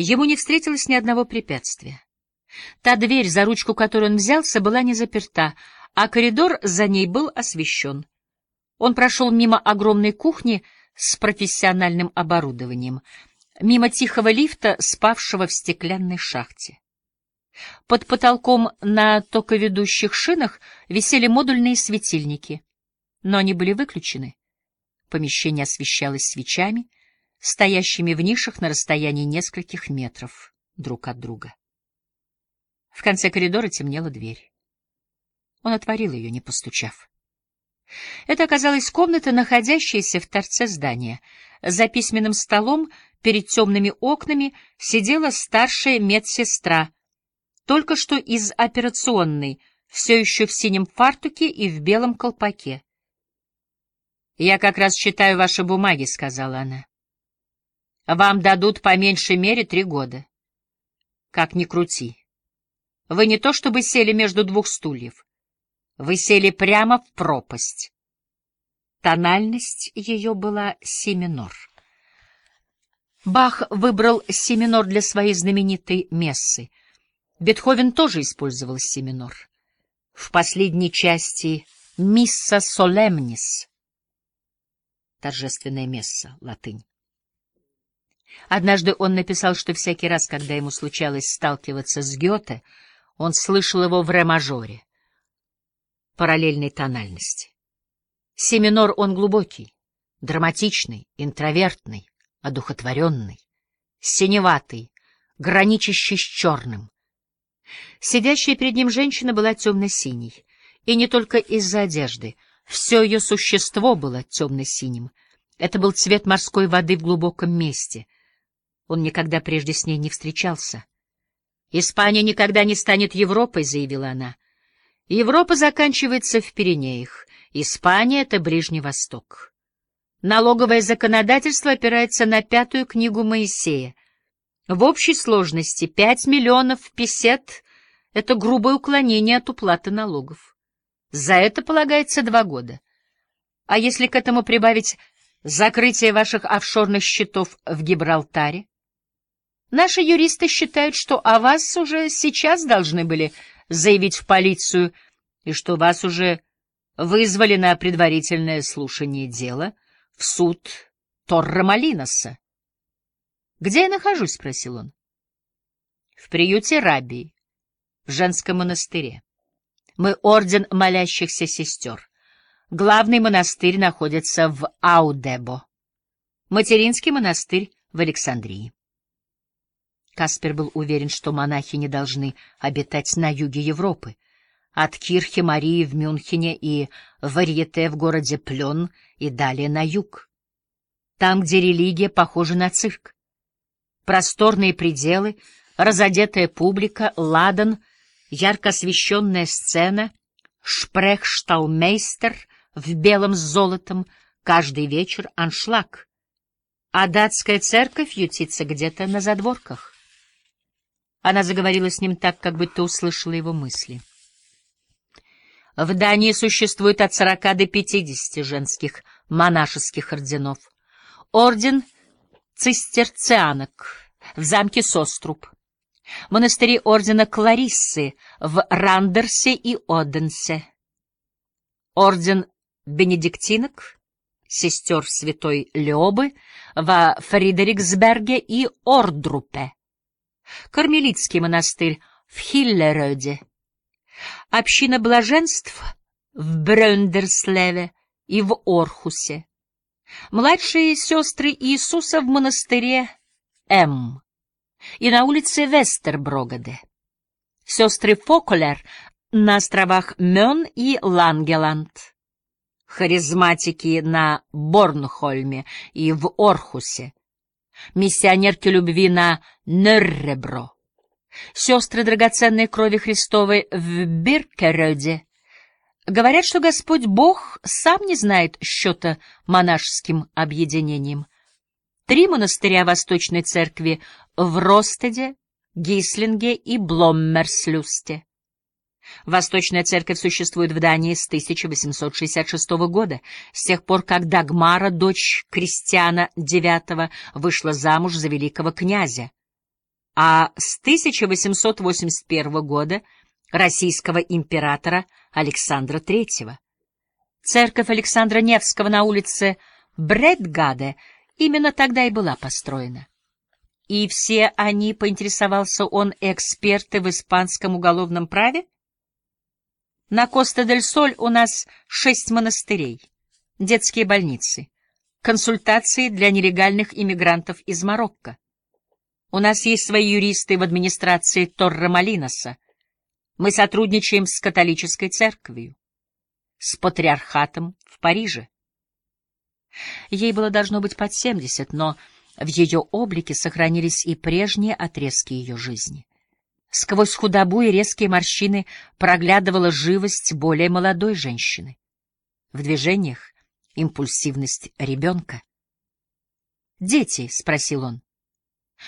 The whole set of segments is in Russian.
Ему не встретилось ни одного препятствия. Та дверь, за ручку которой он взялся, была не заперта, а коридор за ней был освещен. Он прошел мимо огромной кухни с профессиональным оборудованием, мимо тихого лифта, спавшего в стеклянной шахте. Под потолком на токоведущих шинах висели модульные светильники, но они были выключены. Помещение освещалось свечами, стоящими в нишах на расстоянии нескольких метров друг от друга. В конце коридора темнела дверь. Он отворил ее, не постучав. Это оказалась комната, находящаяся в торце здания. За письменным столом перед темными окнами сидела старшая медсестра, только что из операционной, все еще в синем фартуке и в белом колпаке. «Я как раз читаю ваши бумаги», — сказала она. «Вам дадут по меньшей мере три года. Как ни крути. Вы не то чтобы сели между двух стульев. Вы сели прямо в пропасть». Тональность ее была си минор. Бах выбрал си минор для своей знаменитой мессы. Бетховен тоже использовал си минор. В последней части «Мисса Солемнис» торжественная месса, латынь. Однажды он написал, что всякий раз, когда ему случалось сталкиваться с Гёте, он слышал его в ре-мажоре, параллельной тональности. Семинор он глубокий, драматичный, интровертный, одухотворенный, синеватый, граничащий с черным. Сидящая перед ним женщина была темно-синей, и не только из-за одежды — все ее существо было темно-синим. Это был цвет морской воды в глубоком месте. Он никогда прежде с ней не встречался. «Испания никогда не станет Европой», — заявила она. «Европа заканчивается в Пиренеях. Испания — это Ближний Восток. Налоговое законодательство опирается на пятую книгу Моисея. В общей сложности пять миллионов песет — это грубое уклонение от уплаты налогов. За это полагается два года. А если к этому прибавить закрытие ваших офшорных счетов в Гибралтаре? Наши юристы считают, что о вас уже сейчас должны были заявить в полицию, и что вас уже вызвали на предварительное слушание дела в суд Торра Малиноса. «Где я нахожусь?» — спросил он. «В приюте Рабии, в женском монастыре. Мы орден молящихся сестер. Главный монастырь находится в Аудебо. Материнский монастырь в Александрии. Каспер был уверен, что монахи не должны обитать на юге Европы. От Кирхи Марии в Мюнхене и Варьете в городе Плен и далее на юг. Там, где религия похожа на цирк. Просторные пределы, разодетая публика, ладан — ярко освещенная сцена, шпрехшталмейстер в белом с золотом, каждый вечер аншлаг. А датская церковь ютится где-то на задворках. Она заговорила с ним так, как будто услышала его мысли. В Дании существует от сорока до пятидесяти женских монашеских орденов. Орден цистерцианок в замке Соструб монастыри ордена Клариссы в Рандерсе и Оденсе, орден бенедиктинок, сестер святой Леобы во Фридериксберге и Ордрупе, кармелитский монастырь в Хиллерöде, община блаженств в Брёндерслеве и в Орхусе, младшие сестры Иисуса в монастыре М и на улице Вестерброгаде. Сестры Фокулер на островах Мён и Лангеланд. Харизматики на Борнхольме и в Орхусе. Миссионерки любви на Нерребро. Сестры драгоценной крови Христовой в Биркерёде. Говорят, что Господь Бог сам не знает счета монашеским объединением. Три монастыря Восточной Церкви в Ростеде, Гислинге и Бломмерслюсте. Восточная церковь существует в Дании с 1866 года, с тех пор, как Дагмара, дочь Кристиана IX, вышла замуж за великого князя. а с 1881 года российского императора Александра III. Церковь Александра Невского на улице Бредгаде именно тогда и была построена. И все они, поинтересовался он, эксперты в испанском уголовном праве? На Коста-дель-Соль у нас шесть монастырей, детские больницы, консультации для нелегальных иммигрантов из Марокко. У нас есть свои юристы в администрации Торра-Малиноса. Мы сотрудничаем с католической церковью, с патриархатом в Париже. Ей было должно быть под семьдесят, но в ее облике сохранились и прежние отрезки ее жизни. Сквозь худобу и резкие морщины проглядывала живость более молодой женщины. В движениях — импульсивность ребенка. «Дети?» — спросил он.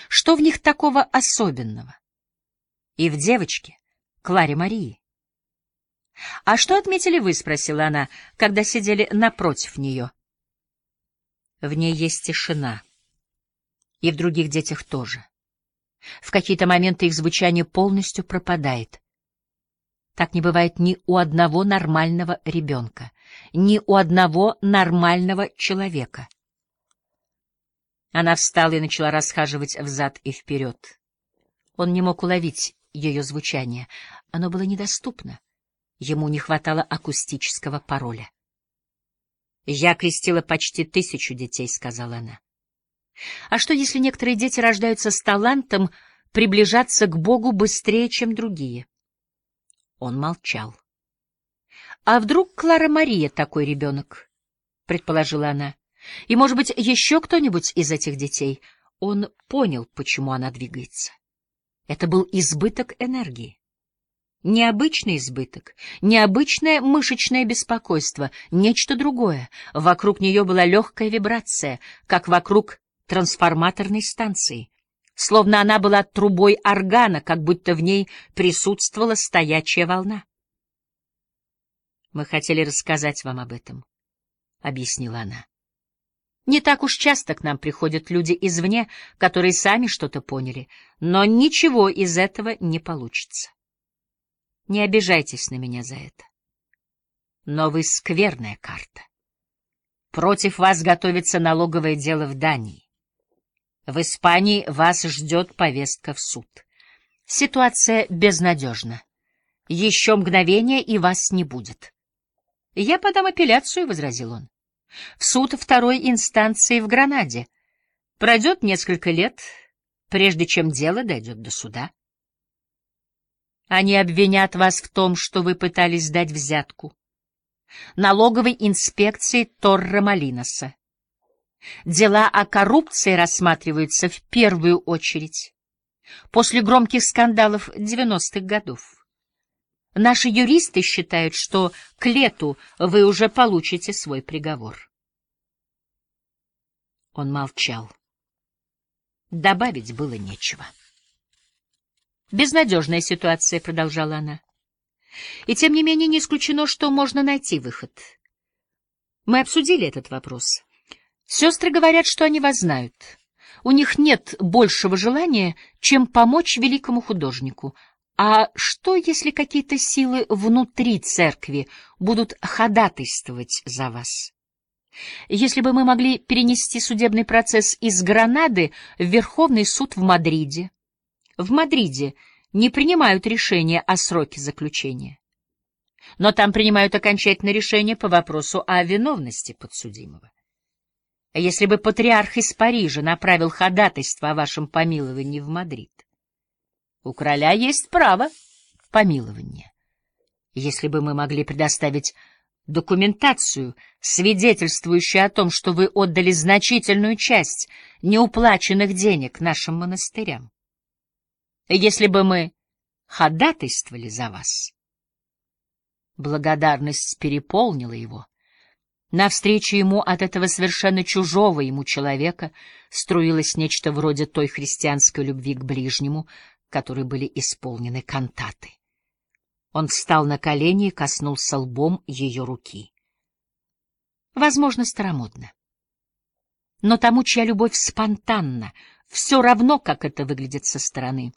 «Что в них такого особенного?» И в девочке, Кларе Марии. «А что отметили вы?» — спросила она, когда сидели напротив нее. В ней есть тишина. И в других детях тоже. В какие-то моменты их звучание полностью пропадает. Так не бывает ни у одного нормального ребенка, ни у одного нормального человека. Она встала и начала расхаживать взад и вперед. Он не мог уловить ее звучание. Оно было недоступно. Ему не хватало акустического пароля. «Я крестила почти тысячу детей», — сказала она. «А что, если некоторые дети рождаются с талантом приближаться к Богу быстрее, чем другие?» Он молчал. «А вдруг Клара Мария такой ребенок?» — предположила она. «И, может быть, еще кто-нибудь из этих детей?» Он понял, почему она двигается. Это был избыток энергии. Необычный избыток, необычное мышечное беспокойство, нечто другое. Вокруг нее была легкая вибрация, как вокруг трансформаторной станции. Словно она была трубой органа, как будто в ней присутствовала стоячая волна. «Мы хотели рассказать вам об этом», — объяснила она. «Не так уж часто к нам приходят люди извне, которые сами что-то поняли, но ничего из этого не получится». Не обижайтесь на меня за это. Но вы скверная карта. Против вас готовится налоговое дело в Дании. В Испании вас ждет повестка в суд. Ситуация безнадежна. Еще мгновение, и вас не будет. Я подам апелляцию, — возразил он. В суд второй инстанции в Гранаде. Пройдет несколько лет, прежде чем дело дойдет до суда. Они обвинят вас в том, что вы пытались дать взятку. Налоговой инспекции Торра Малиноса. Дела о коррупции рассматриваются в первую очередь. После громких скандалов 90-х годов. Наши юристы считают, что к лету вы уже получите свой приговор. Он молчал. Добавить было нечего. Безнадежная ситуация, — продолжала она. И тем не менее не исключено, что можно найти выход. Мы обсудили этот вопрос. Сестры говорят, что они вас знают. У них нет большего желания, чем помочь великому художнику. А что, если какие-то силы внутри церкви будут ходатайствовать за вас? Если бы мы могли перенести судебный процесс из Гранады в Верховный суд в Мадриде, в Мадриде не принимают решения о сроке заключения. Но там принимают окончательное решение по вопросу о виновности подсудимого. Если бы патриарх из Парижа направил ходатайство о вашем помиловании в Мадрид, у короля есть право помилования. Если бы мы могли предоставить документацию, свидетельствующую о том, что вы отдали значительную часть неуплаченных денег нашим монастырям. Если бы мы ходатайствовали за вас. Благодарность переполнила его. Навстречу ему от этого совершенно чужого ему человека струилось нечто вроде той христианской любви к ближнему, которой были исполнены кантаты. Он встал на колени и коснулся лбом ее руки. Возможно, старомодно. Но тому, чья любовь спонтанна, Все равно, как это выглядит со стороны.